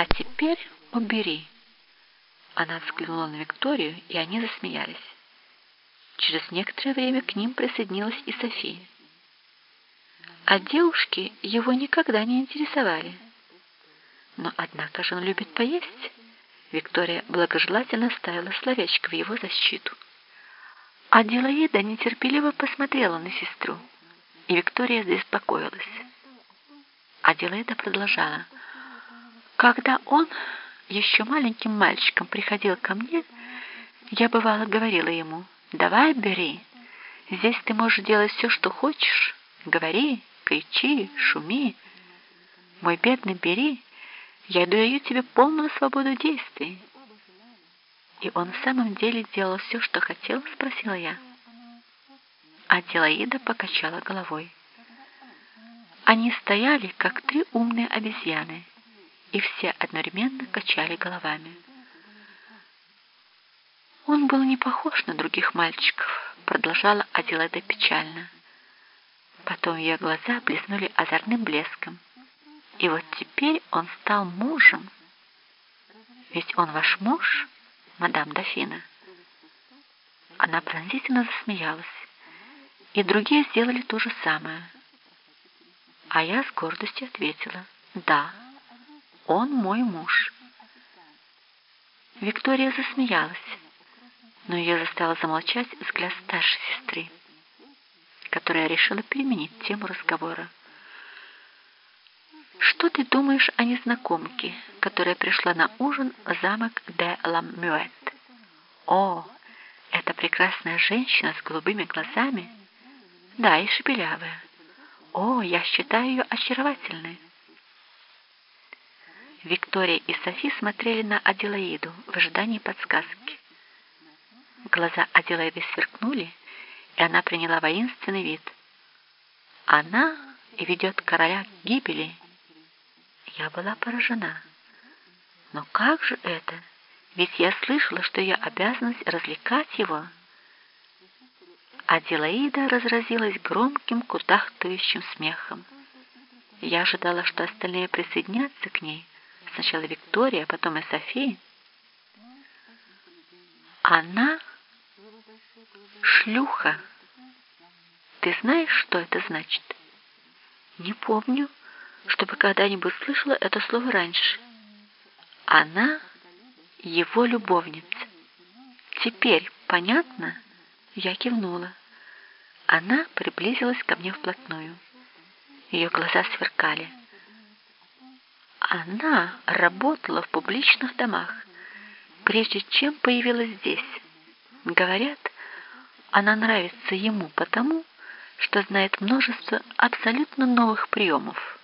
«А теперь убери». Она взглянула на Викторию, и они засмеялись. Через некоторое время к ним присоединилась и София. А девушки его никогда не интересовали. Но, однако же, он любит поесть. Виктория благожелательно ставила словечко в его защиту. А Делаида нетерпеливо посмотрела на сестру, и Виктория забеспокоилась. А Делаида продолжала. «Когда он еще маленьким мальчиком приходил ко мне, я бывало говорила ему, «Давай, бери, здесь ты можешь делать все, что хочешь, говори, кричи, шуми. Мой бедный, бери, я даю тебе полную свободу действий». «И он в самом деле делал все, что хотел?» — спросила я. А Делаида покачала головой. Они стояли, как три умные обезьяны, и все одновременно качали головами. «Он был не похож на других мальчиков», — продолжала Аделаида печально. Потом ее глаза блеснули озорным блеском. «И вот теперь он стал мужем. Ведь он ваш муж, мадам Дофина?» Она пронзительно засмеялась, и другие сделали то же самое. А я с гордостью ответила «Да». Он мой муж. Виктория засмеялась, но ее заставил замолчать взгляд старшей сестры, которая решила переменить тему разговора. «Что ты думаешь о незнакомке, которая пришла на ужин в замок де Ламюэт? О, эта прекрасная женщина с голубыми глазами? Да, и шепелявая. О, я считаю ее очаровательной». Виктория и Софи смотрели на Аделаиду в ожидании подсказки. Глаза Аделаиды сверкнули, и она приняла воинственный вид. Она ведет короля к гибели. Я была поражена. Но как же это? Ведь я слышала, что я обязанность развлекать его. Аделаида разразилась громким кутахтающим смехом. Я ожидала, что остальные присоединятся к ней, Сначала Виктория, потом и София. Она шлюха. Ты знаешь, что это значит? Не помню, чтобы когда-нибудь слышала это слово раньше. Она его любовница. Теперь понятно? Я кивнула. Она приблизилась ко мне вплотную. Ее глаза сверкали. Она работала в публичных домах, прежде чем появилась здесь. Говорят, она нравится ему потому, что знает множество абсолютно новых приемов.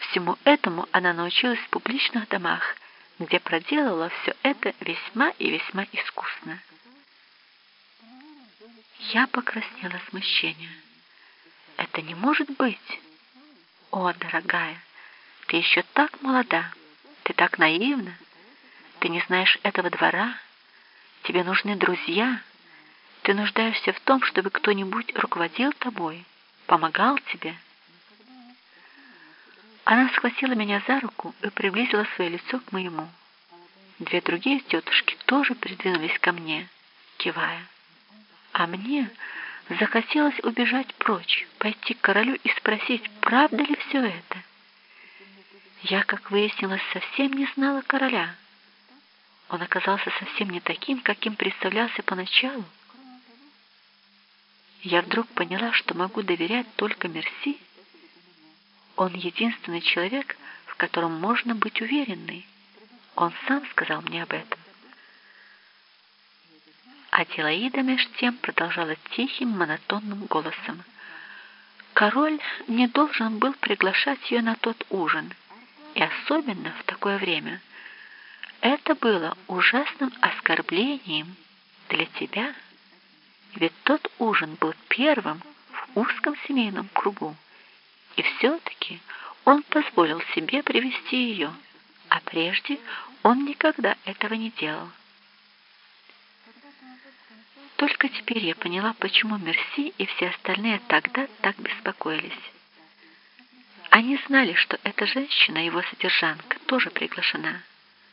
Всему этому она научилась в публичных домах, где проделала все это весьма и весьма искусно. Я покраснела смущения. Это не может быть. О, дорогая, ты еще так молода, ты так наивна, ты не знаешь этого двора, тебе нужны друзья, ты нуждаешься в том, чтобы кто-нибудь руководил тобой, помогал тебе. Она схватила меня за руку и приблизила свое лицо к моему. Две другие тетушки тоже придвинулись ко мне, кивая. А мне захотелось убежать прочь, пойти к королю и спросить, правда ли все это. Я, как выяснилось, совсем не знала короля. Он оказался совсем не таким, каким представлялся поначалу. Я вдруг поняла, что могу доверять только Мерси. Он единственный человек, в котором можно быть уверенной. Он сам сказал мне об этом. А Делаида меж тем продолжала тихим, монотонным голосом. Король не должен был приглашать ее на тот ужин — и особенно в такое время. Это было ужасным оскорблением для тебя, ведь тот ужин был первым в узком семейном кругу, и все-таки он позволил себе привести ее, а прежде он никогда этого не делал. Только теперь я поняла, почему Мерси и все остальные тогда так беспокоились. Они знали, что эта женщина, его содержанка, тоже приглашена.